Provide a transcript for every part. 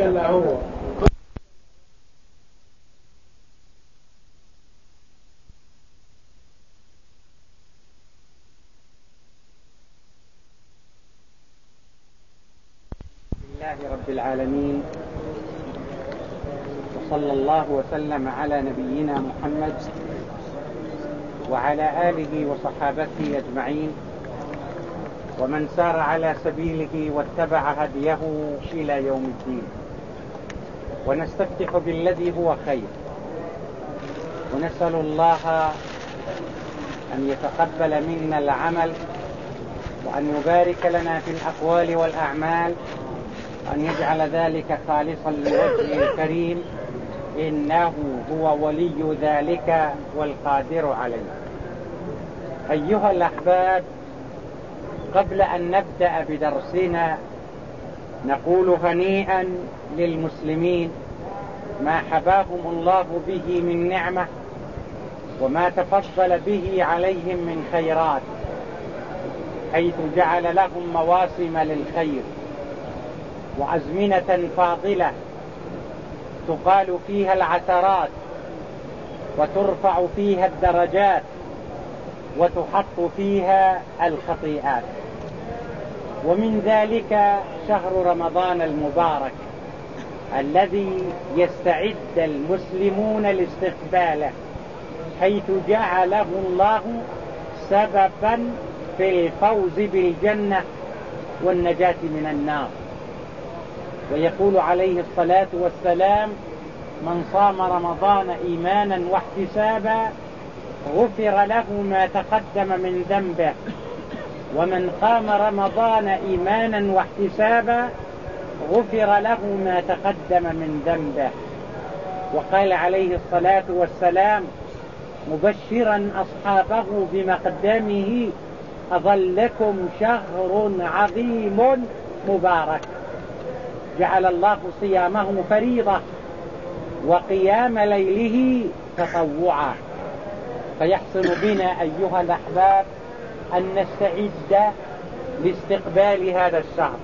هو. لله رب العالمين. وصلى الله وسلم على نبينا محمد وعلى آله وصحابته أجمعين. ومن سار على سبيله واتبع هديه إلى يوم الدين. ونستفتح بالذي هو خير. ونسأل الله أن يتقبل منا العمل وأن يبارك لنا في الأقوال والأعمال وأن يجعل ذلك خالصا لوجهه الكريم. إنه هو ولي ذلك والقادر عليه. أيها الأحباب قبل أن نبدأ بدرسنا نقول هنيئا للمسلمين ما حباهم الله به من نعمة وما تفضل به عليهم من خيرات حيث جعل لهم مواسم للخير وأزمنة فاضلة تقال فيها العثرات وترفع فيها الدرجات وتحط فيها الخطيئات. ومن ذلك شهر رمضان المبارك الذي يستعد المسلمون لاستقباله حيث جعله الله سببا في الفوز بالجنة والنجاة من النار. ويقول عليه الصلاة والسلام من صام رمضان إيمانا واحتسابا غفر له ما تقدم من ذنبه ومن قام رمضان إيمانا واحتسابا غفر له ما تقدم من ذنبه. وقال عليه الصلاة والسلام مبشرا أصحابه بمقدمه أظلكم شهر عظيم مبارك. جعل الله صيامه فريضة وقيام ليله تطوعا. فيحسن بنا أيها الأحباب أن نستعد لاستقبال هذا الشهر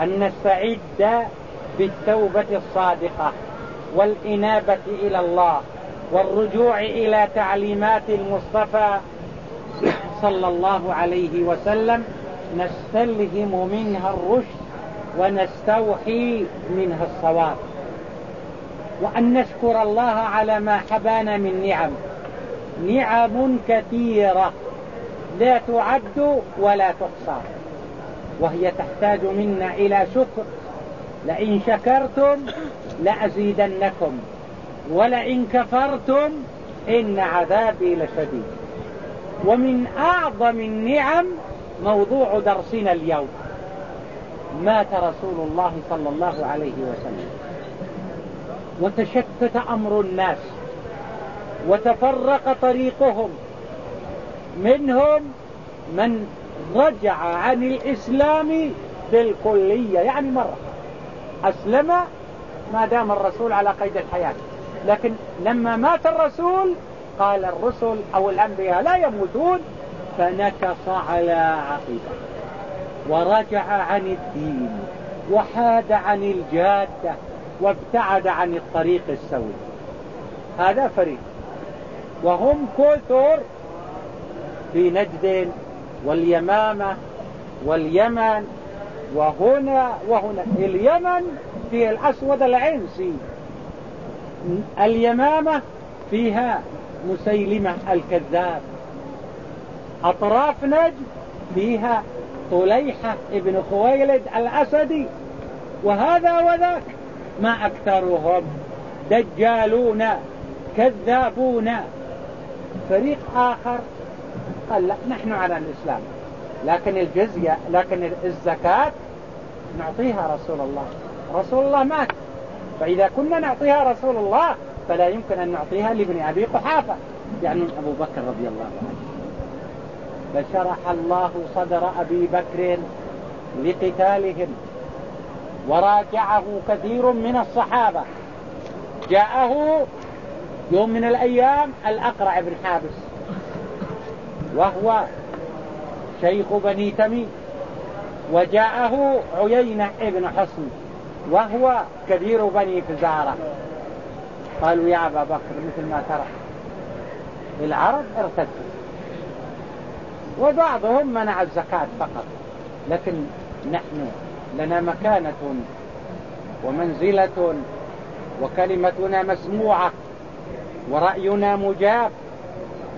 أن نستعد بالتوبة الصادقة والإنابة إلى الله والرجوع إلى تعليمات المصطفى صلى الله عليه وسلم. نستلهم منها الرشد ونستوحي منها الصواب. وأن نشكر الله على ما حبانا من نعم. نعم كثيرة. لا تعد ولا تحصى. وهي تحتاج منا إلى شكر. لئن شكرتم لأزيدنكم. ولئن كفرتم إن عذابي لشديد. ومن أعظم النعم موضوع درسنا اليوم. مات رسول الله صلى الله عليه وسلم. وتشتت أمر الناس. وتفرق طريقهم. منهم من رجع عن الإسلام بالكلية. يعني مرة أسلم ما دام الرسول على قيد الحياة. لكن لما مات الرسول قال الرسل أو الأنبياء لا يموتون فنكص على عقيدة ورجع عن الدين وحاد عن الجادة وابتعد عن الطريق السوي. هذا فريق. وهم كثر في نجد واليمامة واليمن وهنا وهنا. اليمن في الأسود العنسي اليمامة فيها مسيلمة الكذاب. أطراف نجد فيها طليحة ابن خويلد الأسدي. وهذا وذاك ما أكثرهم. دجالون كذابون. فريق آخر قال لا نحن على الإسلام. لكن الجزية لكن الزكاة نعطيها رسول الله. رسول الله مات. فإذا كنا نعطيها رسول الله فلا يمكن أن نعطيها لابن أبي قحافة. يعني أبو بكر رضي الله عنه. فشرح الله صدر أبي بكر لقتالهم. وراجعه كثير من الصحابة. جاءه يوم من الأيام الأقرع بن حابس. وهو شيخ بني تميم وجاءه عيينة ابن حصن وهو كبير بني فزارة. قالوا يا أبا بكر مثل ما ترى. العرب ارتدوا. وبعضهم منع الزكاة فقط لكن نحن لنا مكانة ومنزلة وكلمتنا مسموعة ورأينا مجاب.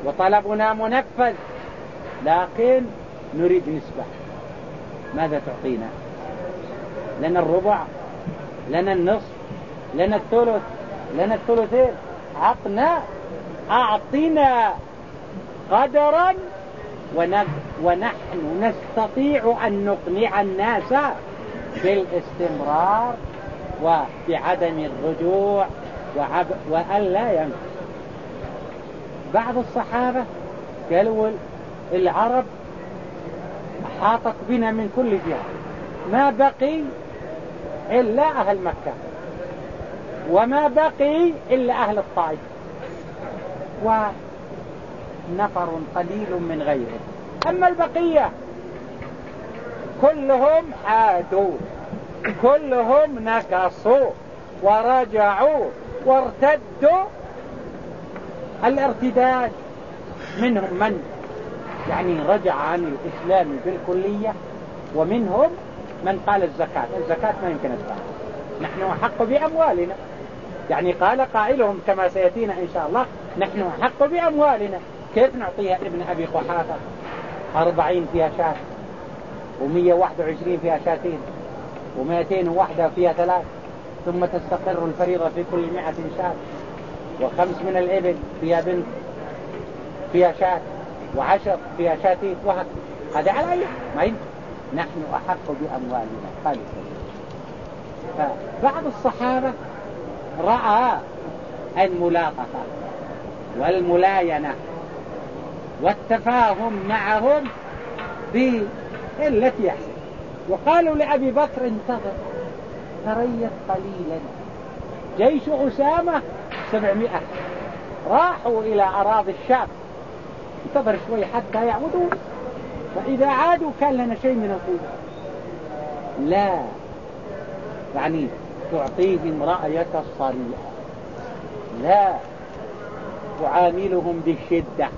وطلبنا منفذ. لكن نريد نسبة. ماذا تعطينا؟ لنا الربع لنا النصف لنا الثلث لنا الثلثين. عطنا أعطنا قدرا ونحن نستطيع أن نقنع الناس بالاستمرار وبعدم الرجوع وأن لا ينفع بعض الصحابة قالوا العرب حاطت بنا من كل جهة. ما بقي إلا أهل مكة. وما بقي إلا أهل الطائف. ونفر قليل من غيره. أما البقية كلهم حادوا كلهم نكصوا. ورجعوا وارتدوا الارتداد منهم من؟ يعني رجع عن الإسلام بالكلية ومنهم من قال الزكاة. الزكاة ما يمكن أدفع نحن أحق بأموالنا. يعني قال قائلهم كما سيأتينا إن شاء الله نحن أحق بأموالنا. كيف نعطيها ابن أبي قحافة؟ أربعين فيها شاة ومية واحد وعشرين فيها شاتين ومائتين وواحدة فيها ثلاث ثم تستقر الفريضة في كل مئة شاة. وخمس من الإبل فيها بنت فيها شاة وعشر فيها شاتين وهكذا هذا على أي؟ ما نحن أحق بأموالنا. قال فبعض الصحابة رأى الملاطفة والملاينة والتفاهم معهم بالتي يحسن وقالوا لأبي بكر انتظر تريث قليلا. جيش أسامة سبعمائة. راحوا إلى أراضي الشام. انتظر شوي حتى يعودوا. فإذا عادوا كان لنا شيء من القوة. لا. يعني تعطيهم رأيك الصريح. لا. تعاملهم بشدة.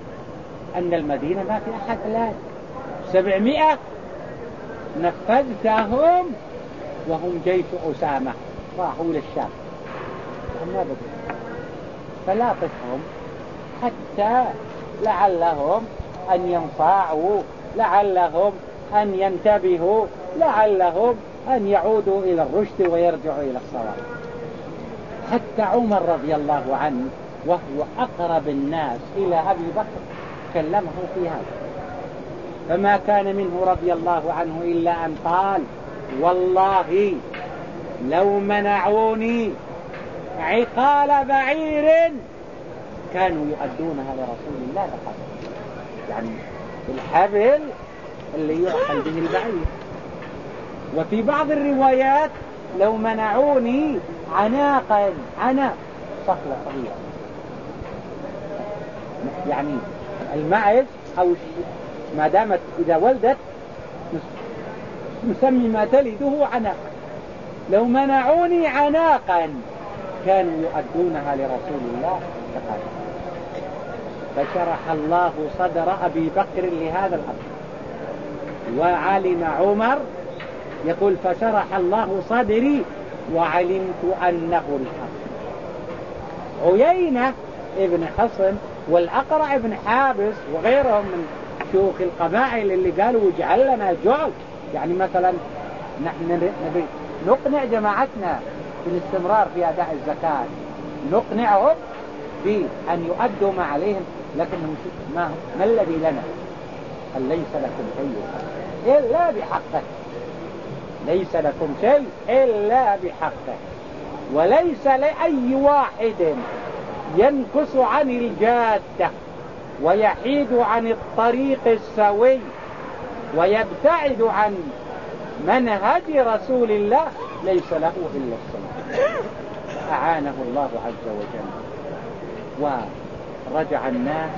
أن المدينة ما في أحد الآن سبعمائة. نفذتهم وهم جيش أسامة. راحوا للشام ما بدوا فلاطفهم حتى لعلهم أن ينفعوا لعلهم أن ينتبهوا لعلهم أن يعودوا إلى الرشد ويرجعوا إلى الصواب. حتى عمر رضي الله عنه وهو أقرب الناس إلى أبي بكر كلمه في هذا. فما كان منه رضي الله عنه إلا أن قال والله لو منعوني عقال بعير. كانوا يؤدونها لرسول الله لقد يعني الحبل اللي يعقل به البعير. وفي بعض الروايات لو منعوني عناقا عناق. صخلة صغيرة. يعني المعز أو ما دامت إذا ولدت نسمي ما تلده عناق. لو منعوني عناقا. كانوا يؤدونها لرسول الله فقال. فشرح الله صدر أبي بكر لهذا الأمر. وعلم عمر يقول فشرح الله صدري وعلمت أنه الحق. عيينة ابن حصن والأقرع ابن حابس وغيرهم من شيوخ القبائل اللي قالوا اجعل لنا جعل. يعني مثلا نحن نقنع جماعتنا بالاستمرار في أداء الزكاة. نقنعهم بأن يؤدوا ما عليهم لكنهم ما, ما الذي لنا؟ قال ليس لكم شيء إلا بحقه. ليس لكم شيء إلا بحقه. وليس لأي واحد ينكس عن الجادة ويحيد عن الطريق السوي ويبتعد عن منهج رسول الله ليس له إلا الصلاة أعانه الله عز وجل. ورجع الناس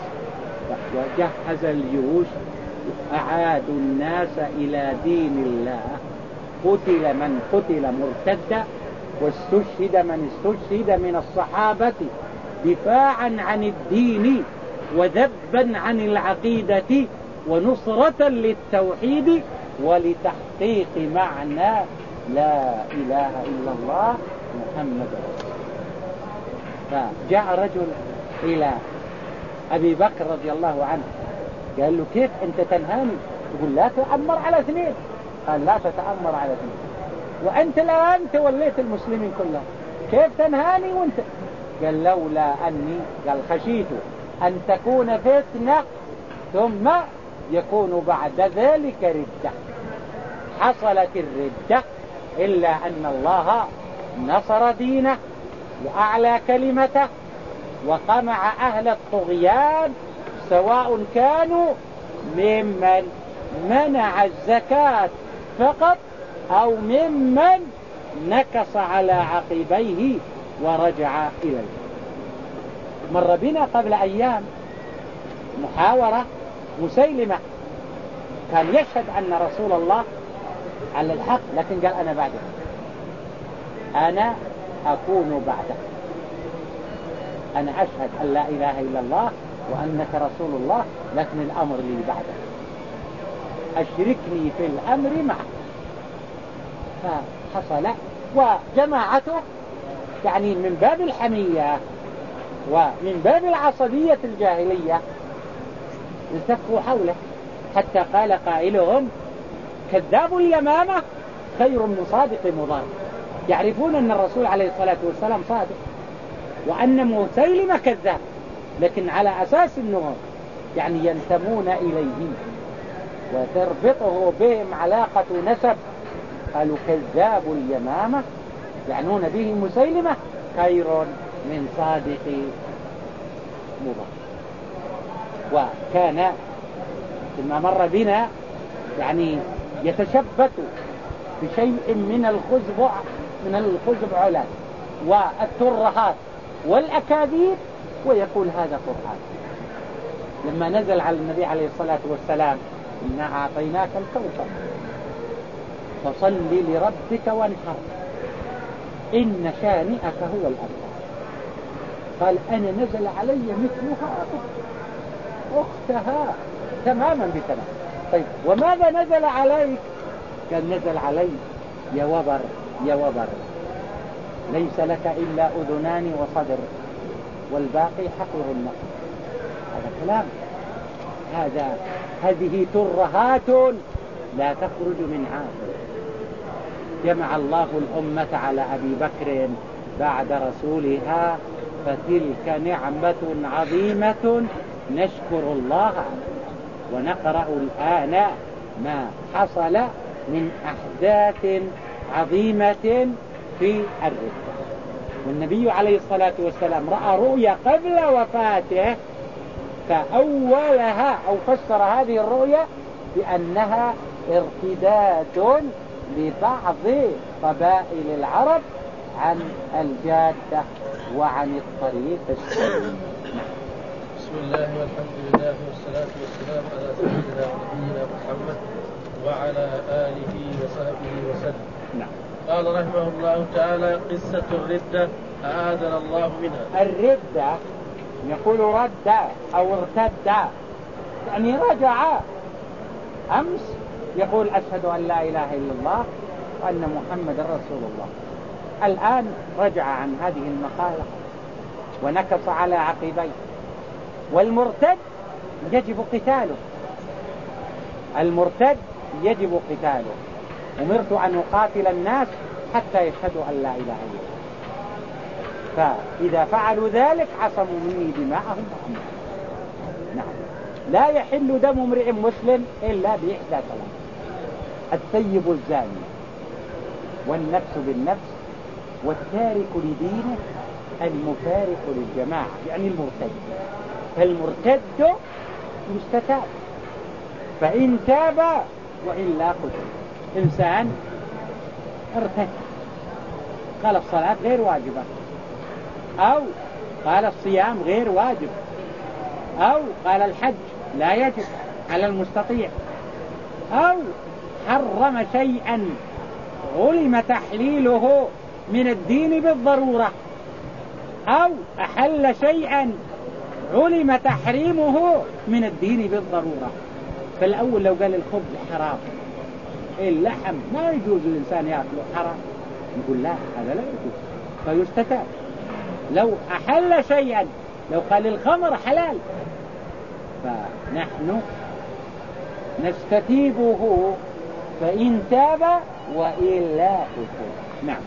وجهز الجيوش أعادوا الناس إلى دين الله. قتل من قتل مرتدا واستشهد من استشهد من الصحابة دفاعا عن الدين وذبا عن العقيدة ونصرة للتوحيد ولتحقيق معنى لا إله إلا الله محمد. فجاء رجل إلى أبي بكر رضي الله عنه. قال له كيف أنت تنهاني؟ يقول لا تأمر على اثنين. قال لا تتأمر على اثنين. وأنت الآن توليت المسلمين كلهم. كيف تنهاني وأنت؟ قال لولا أني قال خشيت أن تكون فتنة ثم يكون بعد ذلك ردة. حصلت الردة. إلا أن الله نصر دينه وأعلى كلمته وقمع أهل الطغيان سواء كانوا ممن منع الزكاة فقط أو ممن نكص على عقبيه ورجع إليه. مر بنا قبل أيام محاورة مسيلمة كان يشهد أن رسول الله على الحق لكن قال أنا بعده أنا أكون بعده أنا أشهد أن لا إله إلا الله وأنك رسول الله لكن الأمر لي بعده أشركني في الأمر معك. فحصل وجماعته يعني من باب الحمية ومن باب العصبية الجاهلية التفوا حوله. حتى قال قائلهم كذاب اليمامة خير من صادق مضاد يعرفون أن الرسول عليه الصلاة والسلام صادق وأن مسيلمة كذاب لكن على أساس أنهم يعني ينتمون إليه. وتربطه بهم علاقة نسب. قالوا كذاب اليمامة يعنون به مسيلمة خير من صادق مضاد وكان ثم مر بنا يعني يتشبث بشيء من الخزبع من الخزبعلات والترهات والأكاذيب ويقول هذا قرآن. لما نزل على النبي عليه الصلاة والسلام إنا أعطيناك الكوثر. فصل لربك وانحر. إن شانئك هو الأبتر. قال أنا نزل علي مثلها أختها تماما بتمام. طيب وماذا نزل عليك؟ كان نزل علي يا وبر يا وبر. ليس لك إلا أذنان وصدر والباقي حقر النقل هذا كلام. هذا هذه ترهات لا تخرج من عاقل جمع الله الأمة على أبي بكر بعد رسولها فتلك نعمة عظيمة. نشكر الله. ونقرأ الآن ما حصل من أحداث عظيمة في الردة والنبي عليه الصلاة والسلام رأى رؤيا قبل وفاته فأولها أو فسر هذه الرؤيا بأنها ارتداد لبعض قبائل العرب عن الجادة وعن الطريق السليم. بسم الله والحمد لله والصلاة والسلام على سيدنا ونبينا محمد وعلى آله وصحبه وسلم. نعم. قال رحمه الله تعالى قصة الردة أعاذنا الله منها. الردة يقول رد أو ارتد. يعني رجع. أمس يقول أشهد أن لا إله إلا الله وأن محمد رسول الله. الآن رجع عن هذه المقالة ونكص على عقبيه. والمرتد يجب قتاله. المرتد يجب قتاله. أمرت أن أقاتل الناس حتى يشهدوا أن لا إله إلا الله. فإذا فعلوا ذلك عصموا مني دماءهم نعم. لا يحل دم امرئ مسلم إلا بإحدى ثلاث الثيب الزاني والنفس بالنفس والتارك لدينه المفارق للجماعة يعني المرتد. فالمرتد يستتاب فإن تاب وإلا قتل إنسان ارتد قال الصلاة غير واجبة. أو قال الصيام غير واجب. أو قال الحج لا يجب على المستطيع. أو حرم شيئا علم تحليله من الدين بالضرورة. أو أحل شيئا علم تحريمه من الدين بالضرورة. فالأول لو قال الخبز حرام اللحم ما يجوز الإنسان يأكله حرام. نقول لا هذا لا يجوز فيستتاب. لو أحل شيئا لو قال الخمر حلال فنحن نستتيبه فإن تاب وإلا أكل نعم.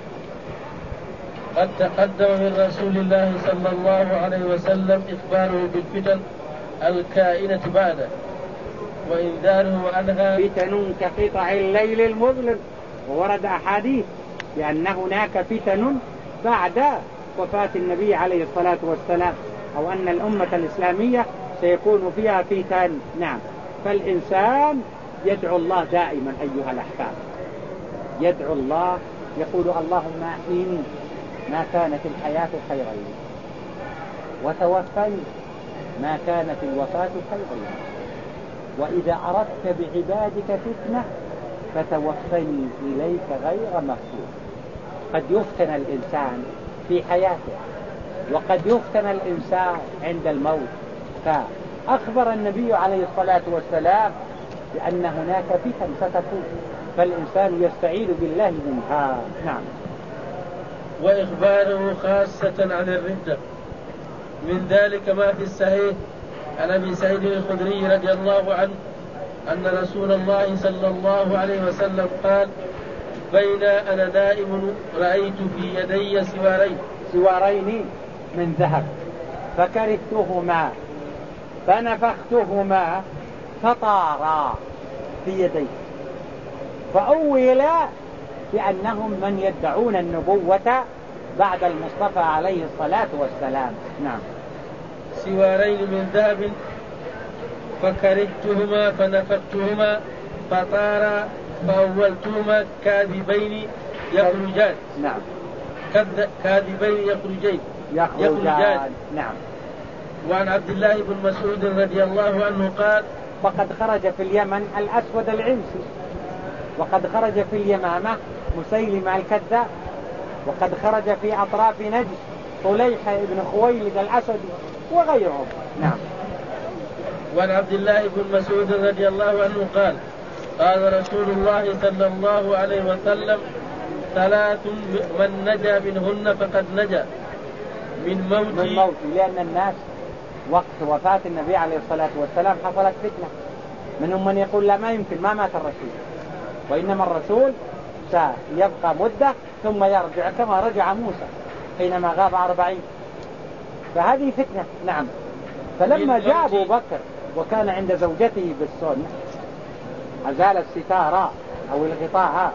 قد تقدم من رسول الله صلى الله عليه وسلم إخباره بالفتن الكائنة بعده وإنذاره عنها فتن كقطع الليل المظلم وورد أحاديث بأن هناك فتن بعد وفاة النبي عليه الصلاة والسلام أو أن الأمة الإسلامية سيكون فيها فتن. نعم. فالإنسان يدعو الله دائما أيها الأحباب. يدعو الله يقول اللهم أحيني ما كانت الحياة خيرا لي. وتوفني ما كانت الوفاة خيرا لي. وإذا أردت بعبادك فتنة فتوفني إليك غير مفتون قد يفتن الإنسان في حياته وقد يفتن الإنسان عند الموت. فأخبر النبي عليه الصلاة والسلام بأن هناك فتن ستكون فالإنسان يستعيذ بالله منها. نعم. وإخباره خاصة عن الردة. من ذلك ما في الصحيح عن أبي سعيد الخدري رضي الله عنه أن رسول الله صلى الله عليه وسلم قال بين أنا نائم رأيت في يدي سوارين. سوارين من ذهب. فكرهتهما فنفختهما فطارا في يديه. فأولا بأنهم من يدعون النبوة بعد المصطفى عليه الصلاة والسلام. نعم. سوارين من ذهب فكرهتهما فنفختهما فطارا فأولتهما كاذبين يخرجان. نعم. كاذبين يخرجين. يخرجان. نعم. وعن عبد الله بن مسعود رضي الله عنه قال وقد خرج في اليمن الأسود العنسي. وقد خرج في اليمامة مسيلمة الكذاب وقد خرج في أطراف نجد طليحة بن خويلد الأسدي وغيرهم نعم. وعن عبد الله بن مسعود رضي الله عنه قال قال رسول الله صلى الله عليه وسلم ثلاث من نجا منهن فقد نجا من موت من موت لأن الناس وقت وفاة النبي عليه الصلاة والسلام حصلت فتنة. منهم من يقول لا ما يمكن ما مات الرسول. وإنما الرسول سيبقى مدة ثم يرجع كما رجع موسى حينما غاب أربعين. فهذه فتنة نعم. فلما جاء أبو بكر وكان عند زوجته بالسن أزال الستار أو الغطاء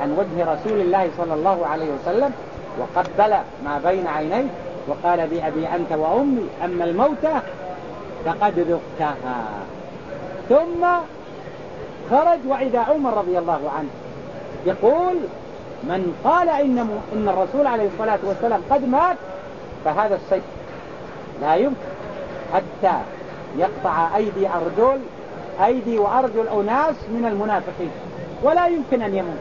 عن وجه رسول الله صلى الله عليه وسلم وقبل ما بين عينيه وقال بأبي أنت وأمي أما الموتى فقد ذقتها. ثم خرج وإذا عمر رضي الله عنه. يقول من قال إن, إن الرسول عليه الصلاة والسلام قد مات فهذا السيف لا يمكن حتى يقطع أيدي أرجل أيدي وأرجل أناس من المنافقين. ولا يمكن أن يموت.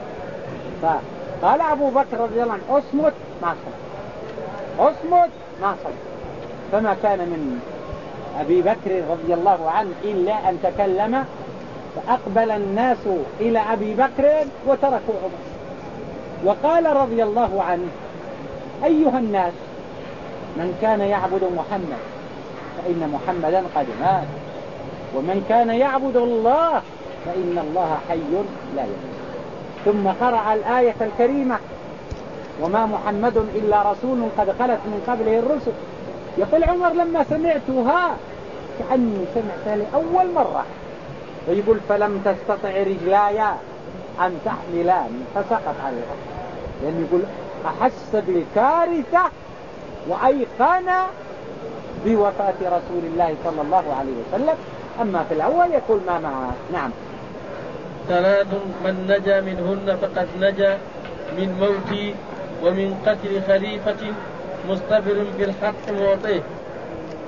فقال أبو بكر رضي الله عنه أصمت ما صمت أصمت ما صمت فما كان من أبي بكر رضي الله عنه إلا أن تكلم فأقبل الناس إلى أبي بكر وتركوا عمر. وقال رضي الله عنه أيها الناس من كان يعبد محمد فإن محمدا قد مات. ومن كان يعبد الله فإن الله حي لا يموت. ثم قرأ الآية الكريمة وما محمد إلا رسول قد خلت من قبله الرسل. يقول عمر لما سمعتها كأني سمعتها لأول مرة. ويقول فلم تستطع رجلاي أن تحملان. فسقط الأرض لأنه يقول أحس بالكارثة وأيقن بوفاة رسول الله صلى الله عليه وسلم. أما في الأول يقول ما معه. نعم. ثلاث من نجا منهن فقد نجا من موت ومن قتل خليفة مصطبر بالحق معطيه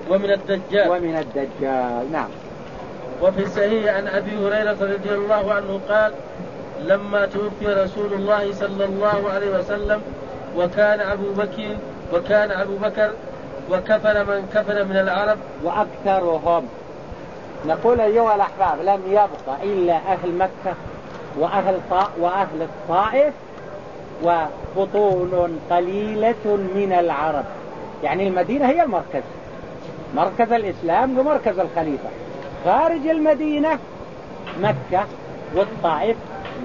ومن الدجال. ومن الدجال. نعم. وفي الصحيح عن أبي هريرة رضي الله عنه قال لما توفي رسول الله صلى الله عليه وسلم وكان أبو بكر وكان أبو بكر وكفن من كفن من العرب. وأكثرهم. نقول أيها الأحباب لم يبق إلا أهل مكة وأهل طاء وأهل الطائف وبطون قليلة من العرب. يعني المدينة هي المركز. مركز الإسلام ومركز الخليفة. خارج المدينة مكة والطائف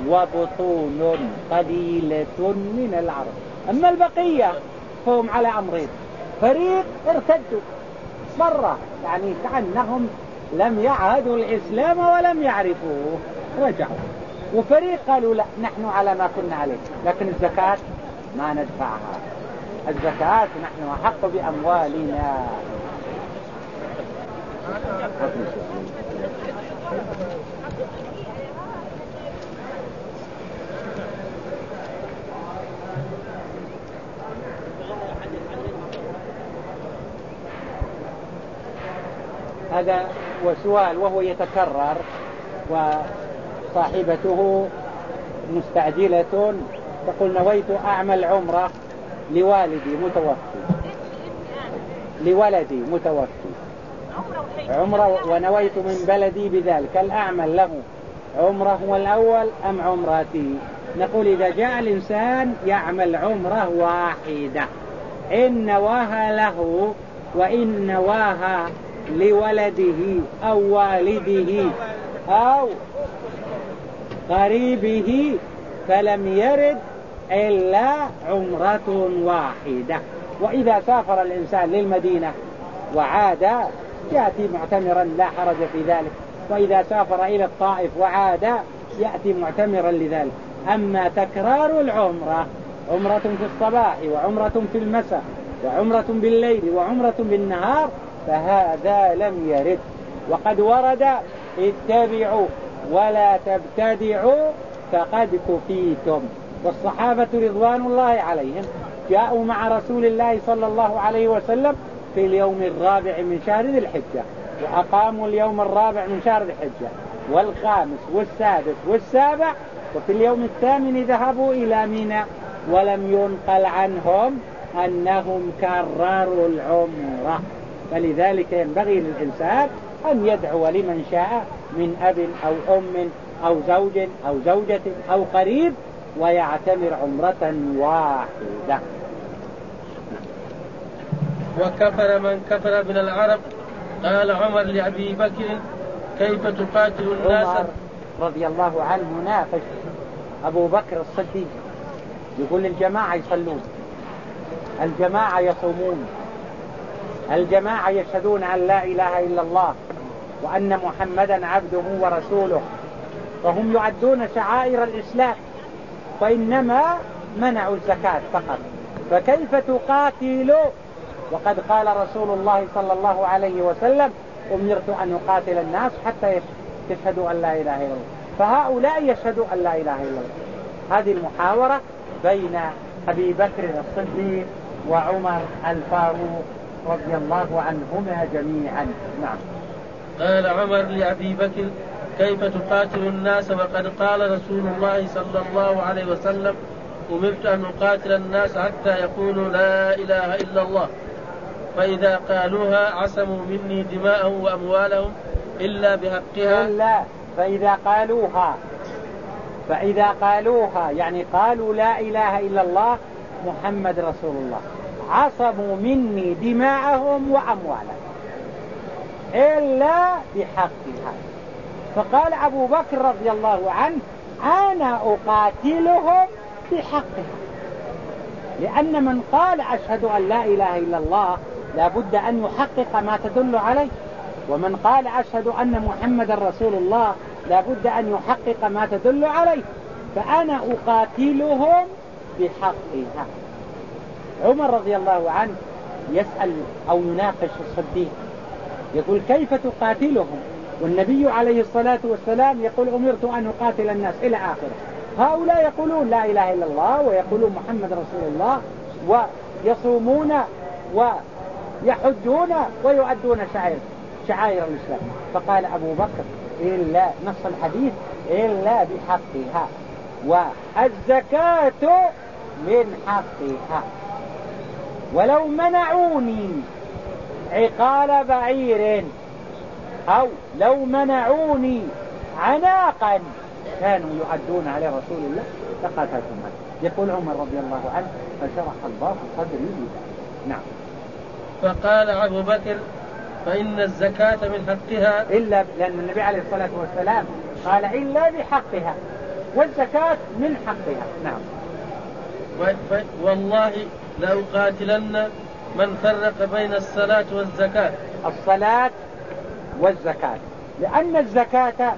وبطون قليلة من العرب. أما البقية فهم على أمرين. فريق ارتدوا مرة يعني كأنهم لم يعهدوا الإسلام ولم يعرفوه رجعوا. وفريق قالوا لا نحن على ما كنا عليه. لكن الزكاة ما ندفعها. الزكاة نحن أحق بأموالنا. هذا وسؤال وهو يتكرر وصاحبته مستعجلة تقول نويت أعمل عمرة لوالدي متوفي. لولدي متوفي. عمرة ونويت من بلدي بذلك. هل أعمل له عمرة هو الأول أم عمرتي؟ نقول إذا جاء الإنسان يعمل عمرة واحدة. إن نواها له وإن نواها لولده أو والده أو قريبه فلم يرد إلا عمرة واحدة. وإذا سافر الإنسان للمدينة وعاد يأتي معتمرا لا حرج في ذلك. وإذا سافر إلى الطائف وعاد يأتي معتمرا لذلك. أما تكرار العمرة عمرة في الصباح وعمرة في المساء وعمرة بالليل وعمرة بالنهار فهذا لم يرد. وقد ورد اتبعوا ولا تبتدعوا فقد كفيتم. والصحابة رضوان الله عليهم جاءوا مع رسول الله صلى الله عليه وسلم في اليوم الرابع من شهر ذي الحجة وأقاموا اليوم الرابع من شهر ذي الحجة والخامس والسادس والسابع وفي اليوم الثامن ذهبوا إلى منى ولم ينقل عنهم أنهم كرروا العمرة. فلذلك ينبغي للإنسان أن يدعو لمن شاء من أب أو أم أو زوج أو زوجة أو قريب ويعتمر عمرة واحدة. وكفر من كفر من العرب. قال عمر لأبي بكر كيف تقاتل الناس؟ عمر رضي الله عنه نافش أبو بكر الصديق يقول الجماعة يصلون. الجماعة يصومون. الجماعة يشهدون أن لا إله إلا الله وأن محمدا عبده ورسوله. فهم يعدون شعائر الإسلام. وإنما منعوا الزكاة فقط. فكيف تقاتل؟ وقد قال رسول الله صلى الله عليه وسلم أمرت أن أقاتل الناس حتى يشهدوا أن لا إله إلا الله. فهؤلاء يشهدوا أن لا إله إلا الله. هذه المحاورة بين أبي بكر الصديق وعمر الفاروق رضي الله عنهما جميعا. نعم. قال عمر لأبي بكر كيف تقاتل الناس؟ وقد قال رسول الله صلى الله عليه وسلم أمرت أن أقاتل الناس حتى يقولوا لا إله إلا الله. فإذا قالوها عصموا مني دماءهم وأموالهم إلا بحقها. إلا فإذا قالوها. فإذا قالوها يعني قالوا لا إله إلا الله محمد رسول الله. عصموا مني دماءهم وأموالهم إلا بحقها. فقال أبو بكر رضي الله عنه أنا أقاتلهم بحقها. لأن من قال أشهد أن لا إله إلا الله لابد أن يحقق ما تدل عليه. ومن قال أشهد أن محمد رسول الله لابد أن يحقق ما تدل عليه. فأنا أقاتلهم بحقها عمر رضي الله عنه يسأل أو يناقش الصديق يقول كيف تقاتلهم؟ والنبي عليه الصلاة والسلام يقول أمرت أن أقاتل الناس إلى آخره. هؤلاء يقولون لا إله إلا الله ويقولون محمد رسول الله ويصومون ويحجون ويؤدون شعائر شعائر الإسلام. فقال أبو بكر إلا نص الحديث إلا بحقها. والزكاة من حقها. ولو منعوني عقال بعير أو لو منعوني عناقا كانوا يؤدون على رسول الله. لقاتلتم يقول عمر رضي الله عنه فشرح الله صدري بذلك نعم. فقال أبو بكر فإن الزكاة من حقها. إلا لأن النبي عليه الصلاة والسلام قال إلا بحقها والزكاة من حقها. نعم. والله لأقاتلن من فرق بين الصلاة والزكاة. الصلاة والزكاة. لأن الزكاة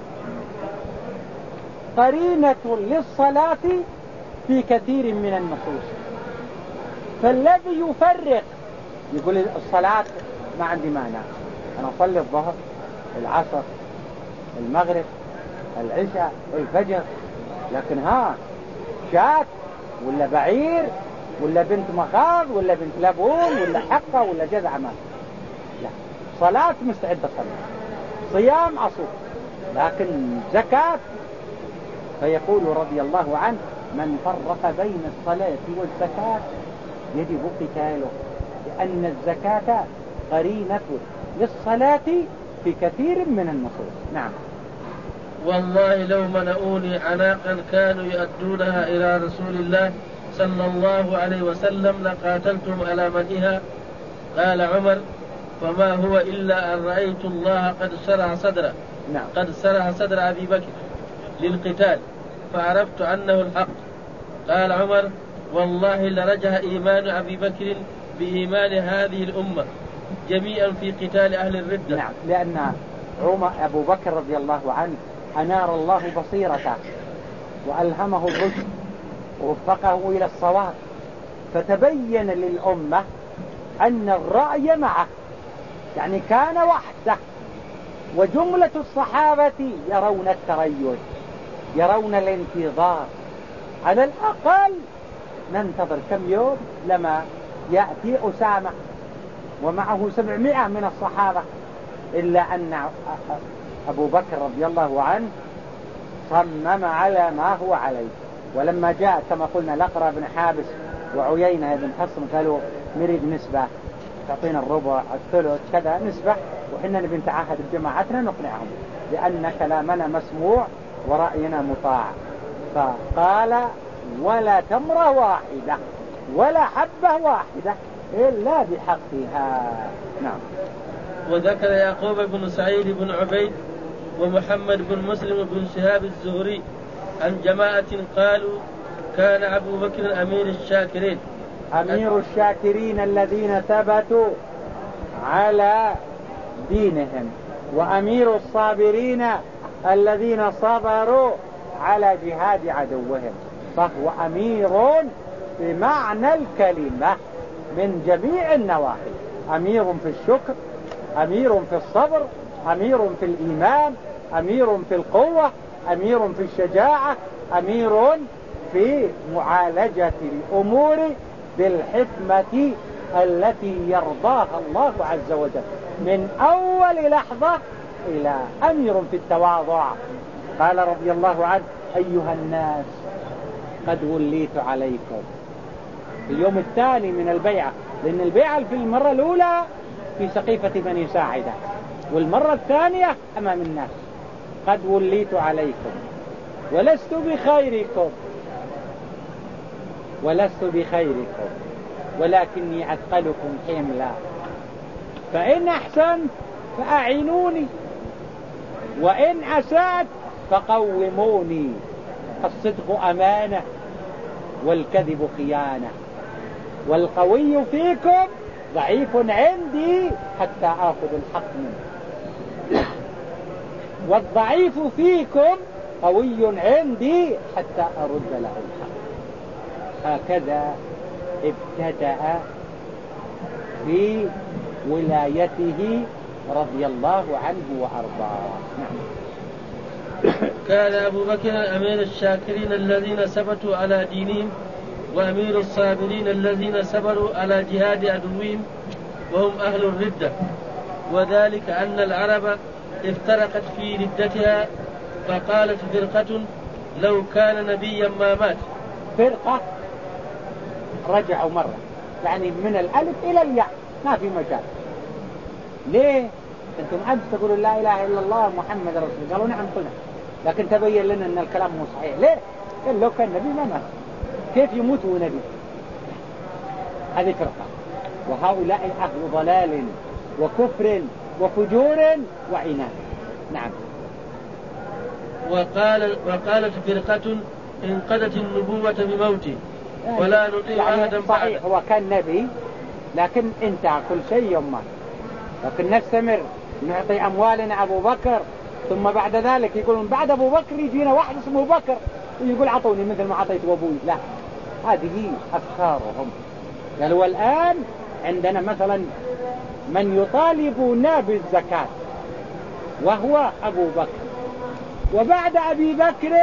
قرينة للصلاة في كثير من النصوص. فالذي يفرق يقول الصلاة ما عندي مانع. أنا أصلي الظهر العصر المغرب العشاء الفجر. لكن ها شات ولا بعير ولا بنت مخاض ولا بنت لبون ولا حقة ولا جذع ما لا صلاة مستعد أصلي صيام أصوم. لكن زكاة فيقول رضي الله عنه من فرق بين الصلاة والزكاة يجب قتاله. لأن الزكاة قرينة للصلاة في كثير من النصوص. نعم. والله لو منعوني عناقا كانوا يؤدونها إلى رسول الله صلى الله عليه وسلم لقاتلتم على منئها. قال عمر فما هو إلا أن رأيت الله قد شرع صدره نعم. قد شرع صدر أبي بكر للقتال فعرفت أنه الحق. قال عمر والله لرجح إيمان أبي بكر بإيمان هذه الأمة جميعا في قتال أهل الردة. نعم لأن عمر أبو بكر رضي الله عنه أنار الله بصيرته وألهمه الرشد ووفقه إلى الصواب. فتبين للأمة أن الرأي معه يعني كان وحده. وجملة الصحابة يرون التريث يرون الانتظار. على الأقل ننتظر كم يوم لما يأتي أسامة ومعه سبعمائة من الصحابة إلا أن أبو بكر رضي الله عنه صمم على ما هو عليه. ولما جاء كما قلنا لقرى بن حابس وعيينة بن حصن قالوا نريد نسبة تعطينا الربع الثلث كذا نسبة وحنا نبي نتعهد بجماعتنا نقنعهم لأن كلامنا مسموع ورأينا مطاع. فقال ولا تمرة واحدة. ولا حبة واحدة إلا بحقها. نعم. وذكر يعقوب بن سعيد بن عبيد ومحمد بن مسلم بن شهاب الزهري عن جماعة قالوا كان أبو بكر أمير الشاكرين. أمير الشاكرين الذين ثبتوا على دينهم وأمير الصابرين الذين صبروا على جهاد عدوهم فهو أمير بمعنى الكلمة من جميع النواحي. أمير في الشكر أمير في الصبر أمير في الإيمان أمير في القوة أمير في الشجاعة أمير في معالجة الأمور بالحكمة التي يرضاها الله عز وجل. من أول لحظة إلى أمير في التواضع. قال رضي الله عنه أيها الناس قد وليت عليكم. اليوم الثاني من البيعة. لأن البيعة في المرة الأولى في سقيفة بني ساعدة والمرة الثانية أمام الناس. قد وليت عليكم ولست بخيركم ولست بخيركم ولكني أثقلكم حملا. فإن أحسنت فأعينوني وإن أسأت فقوموني. الصدق أمانة والكذب خيانة. والقوي فيكم ضعيف عندي حتى آخذ الحق منه. والضعيف فيكم قوي عندي حتى أرد له الحق. هكذا ابتدأ في ولايته رضي الله عنه وأرضاه. نعم. كان أبو بكر أمير الشاكرين الذين ثبتوا على دينهم وأمير الصابرين الذين صبروا على جهاد عدوهم وهم أهل الردة. وذلك أن العرب افترقت في ردتها فقالت فرقة لو كان نبيا ما مات. فرقة رجعوا مرة. يعني من الألف إلى الياء. ما في مجال. ليه؟ أنتم أمس تقولوا لا إله إلا الله محمد رسول الله. قالوا نعم قلنا. لكن تبين لنا أن الكلام مو صحيح. ليه؟ لو كان نبي ما مات. كيف يموت هو نبي؟ هذه فرقة. وهؤلاء أهل ضلال وكفر وفجور وعناد. نعم. وقال وقالت فرقة انقذت النبوة بموته. يعني ولا نطيع يعني أحدا صحيح هو كان نبي لكن انتهى كل شيء يوم مات. لكن نستمر نعطي أموالنا أبو بكر ثم بعد ذلك يقولون بعد أبو بكر يجينا واحد اسمه بكر ويقول عطوني مثل ما عطيت أبوي. لا. هذه أفكارهم قالوا والآن عندنا مثلا من يطالبنا بالزكاة وهو أبو بكر. وبعد أبي بكر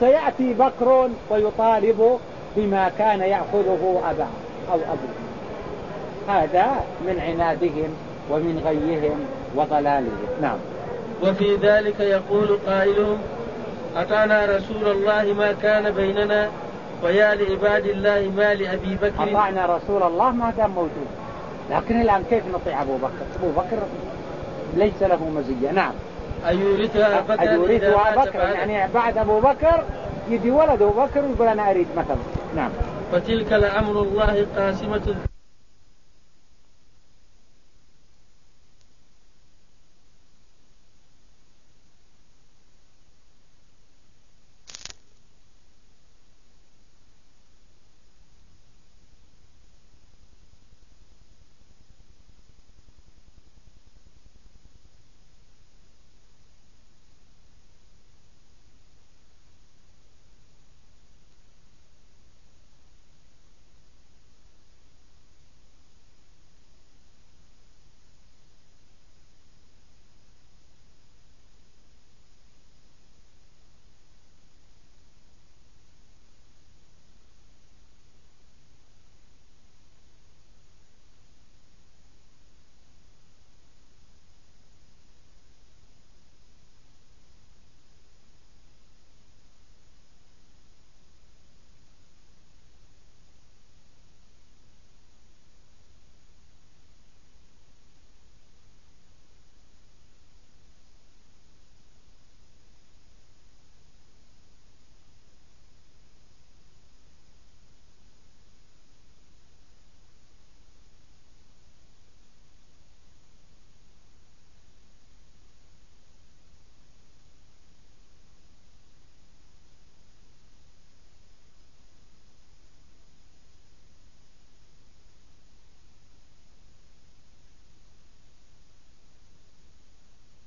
سيأتي بكر ويطالب بما كان يأخذه أباه أو أبوه. هذا من عنادهم ومن غيهم وضلالهم. نعم. وفي ذلك يقول قائلهم أطعنا رسول الله ما كان بيننا ويا لعباد الله ما لأبي بكر. أطعنا رسول الله ما كان موجود. لكن الآن كيف نطيع أبو بكر؟ أبو بكر ليس له مزية. نعم. أيورثها بكر أيورثها بكر. يعني بعد أبو بكر يجي ولد أبو بكر ويقول أنا أريد مثلا. نعم. فتلك لأمر الله قاسمة